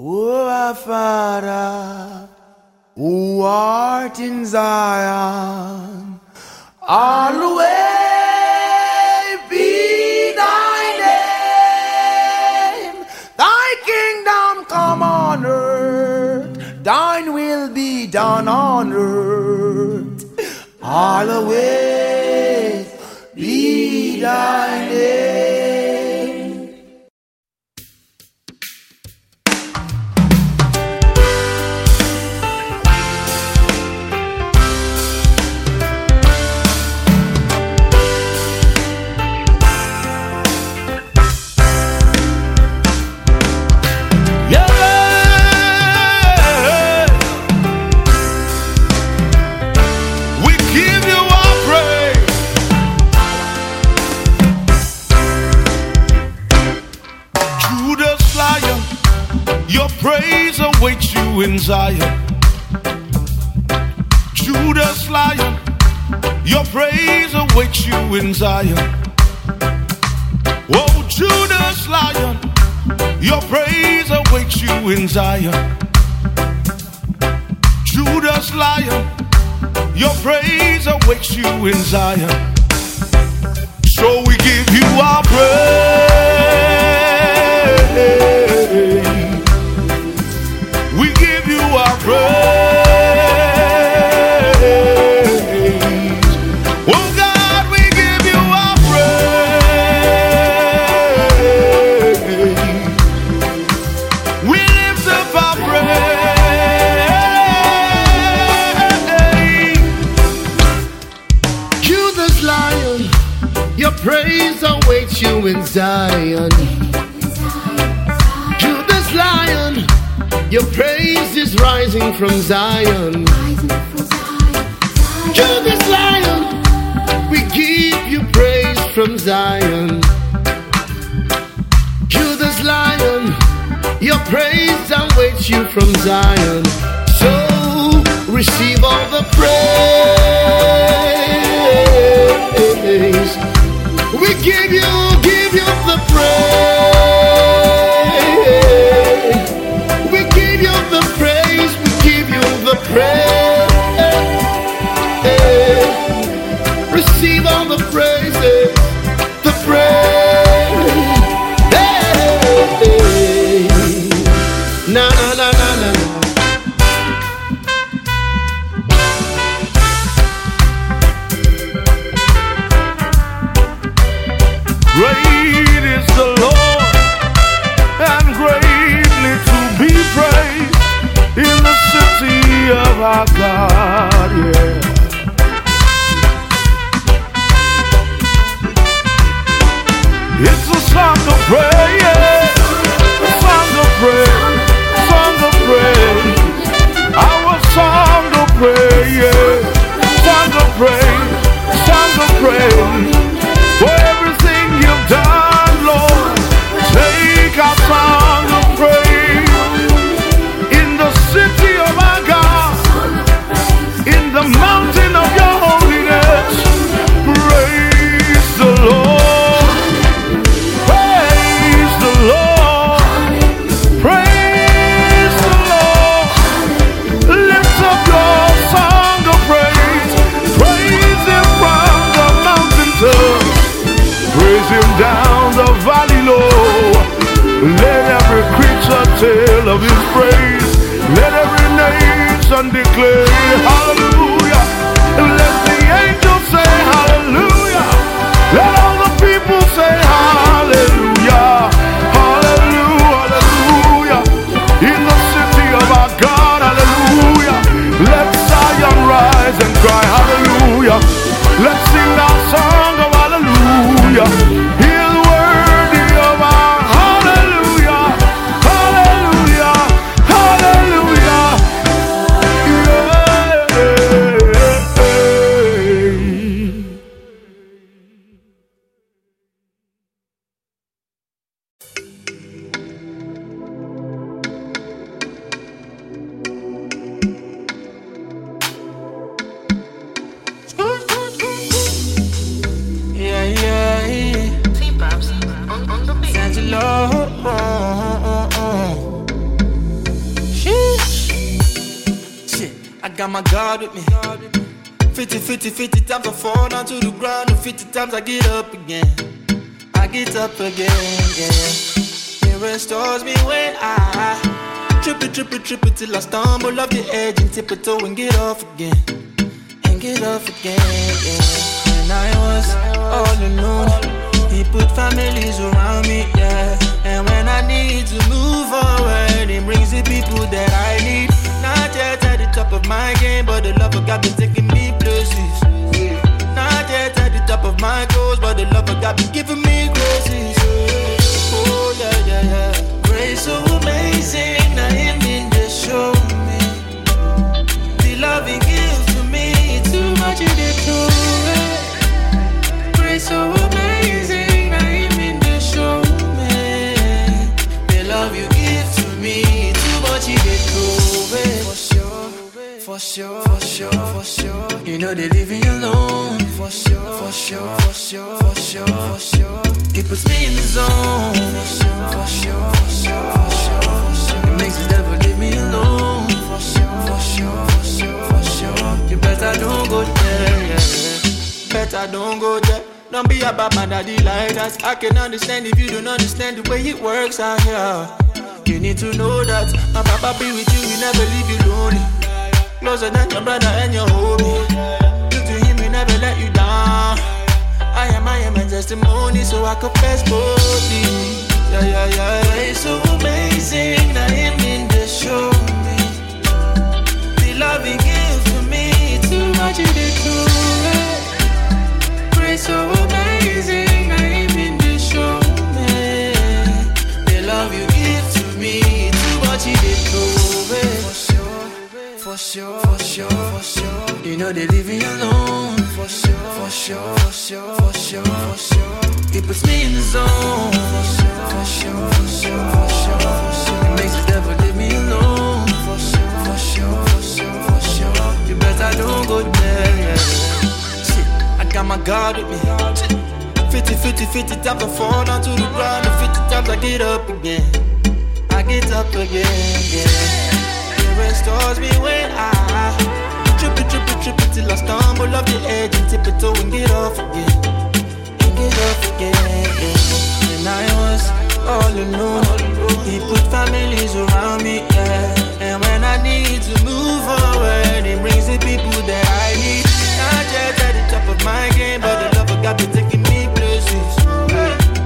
O Father, who art in Zion, always be thy name. Thy kingdom come on earth, thine will be done on earth. Always be thy name. you in Zion. Oh, Judah's lion, your praise awaits you in Zion. Judah's lion, your praise awaits you in Zion. So we give you our praise. in Zion. Judah's lion, your praise is rising from Zion. Judah's lion, we give you praise from Zion. Judah's lion, your praise awaits you from Zion. So receive all the praise. We give you praise. And the clay. God with me. 50, 50, 50 times I fall down to the ground, and 50 times I get up again. I get up again, yeah. It restores me when I trip it, trip it, trip it till I stumble off the edge and tip it toe and get off again. And get off again, yeah. When I was all alone, he put families around me, yeah. And when I need to move forward, he brings the people that I need. Not yet at the top of my game, but the love of God been taking me places. Not yet at the top of my goals, but the love of God been giving me graces. Don't go there. Don't be about my daddy like that. I can understand if you don't understand the way it works out here. You need to know that my papa be with you, he never leave you lonely. Closer than your brother and your homie. Look to him, he never let you down. I am, I am a testimony, so I confess boldly. Yeah, yeah, yeah. It's so amazing that him in the show me. The love know they leave me alone. For sure, for sure, for sure, for sure, for sure. It puts me in the zone. For sure, for sure, for sure, for sure, for sure. It makes the devil leave me alone. For sure, for sure, for sure, for sure. You better don't go there. Shit, I got my God with me. 50, 50, 50 times I fall down to the ground, and 50 times I get up again. I get up again, yeah. It restores me when I trip it, trip trip till I stumble off the edge and tip it toe and get off again. And get off again. When I was all alone, he put families around me, yeah. And when I need to move forward, he brings the people that I need. Not yet at the top of my game, but the love of God be taking me places.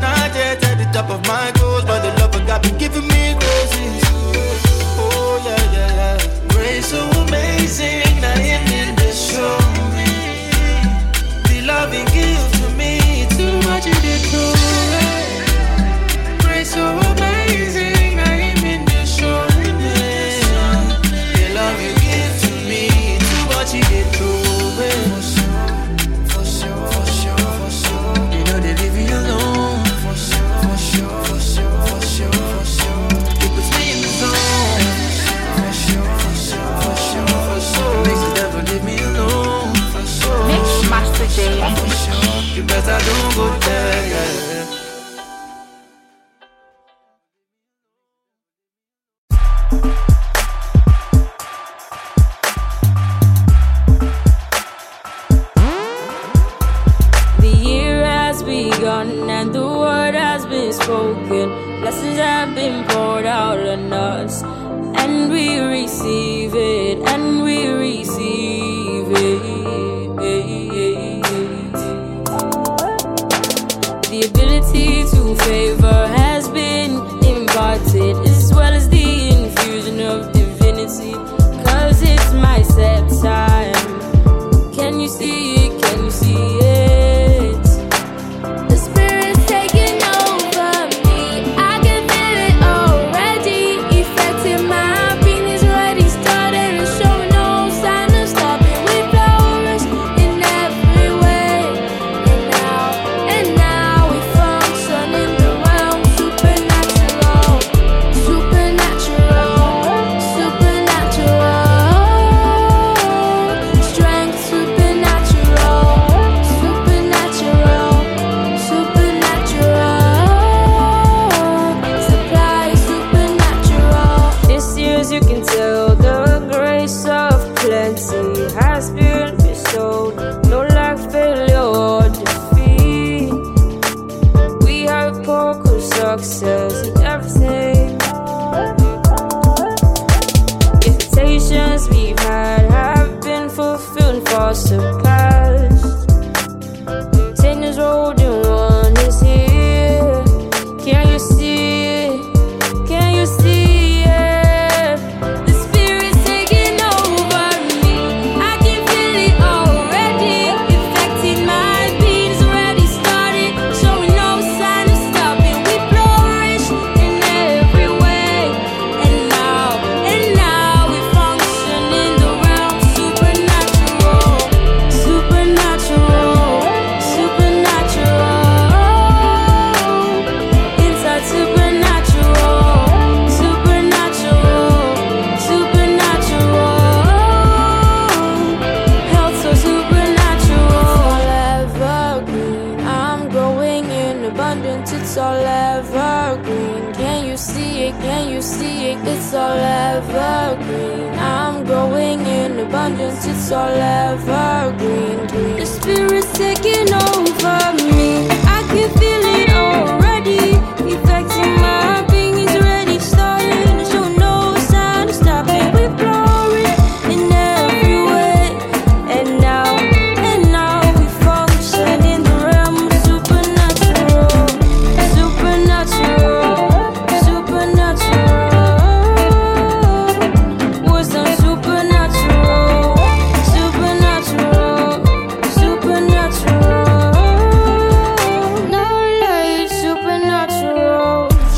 Not yet at the top of my goals, but the love to favor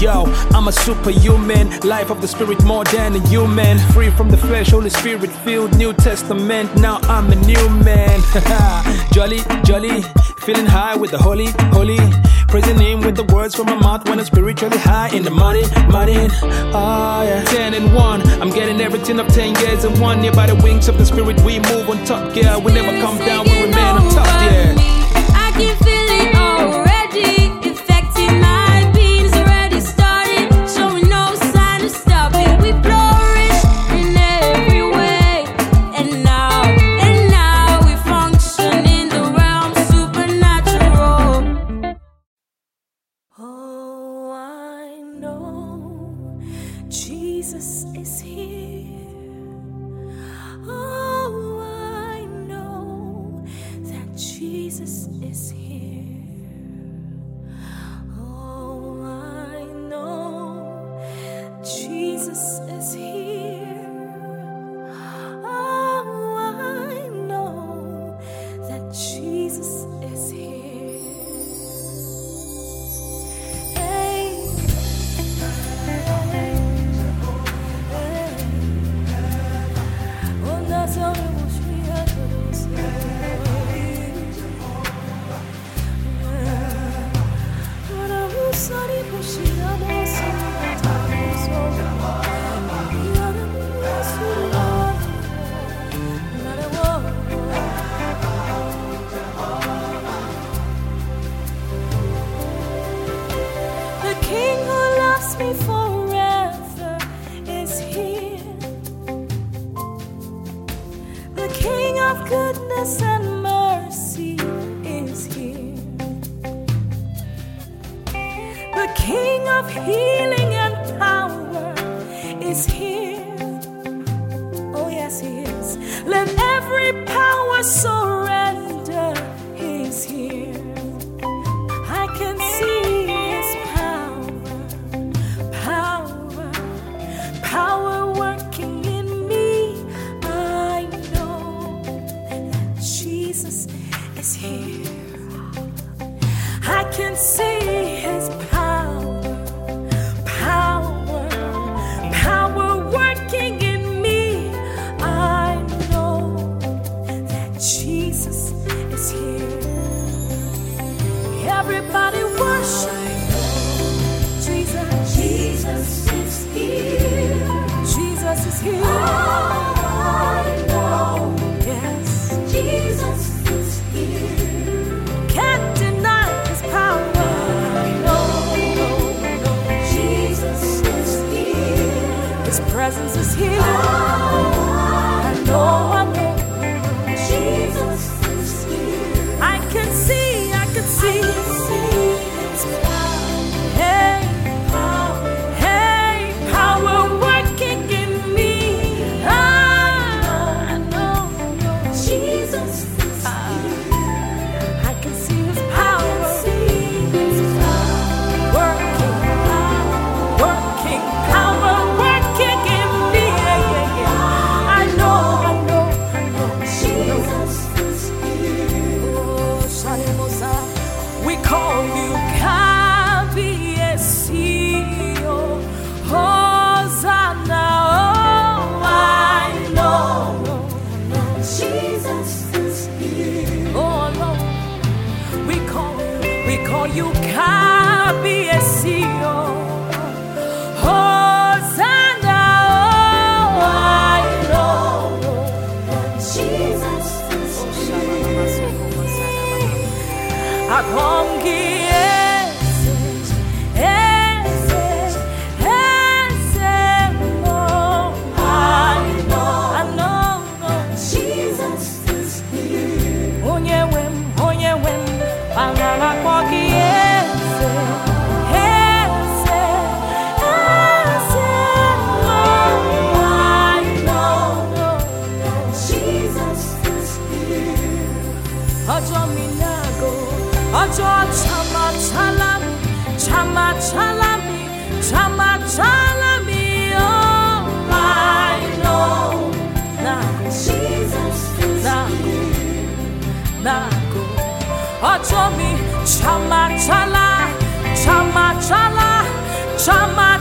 Yo, I'm a superhuman, life of the spirit more than a human. Free from the flesh, Holy Spirit filled, New Testament. Now I'm a new man. jolly, jolly, feeling high with the holy, holy. Praising Him with the words from my mouth when I'm spiritually high in the money, money. Oh, yeah. 10 and 1, I'm getting everything up 10 years and one. Near by the wings of the Spirit, we move on top, yeah. We never come down. We're King who loves me forever is here. The King of goodness and mercy is here. The King of healing and power is here. Oh, yes, He is. Let every power soar. 狂见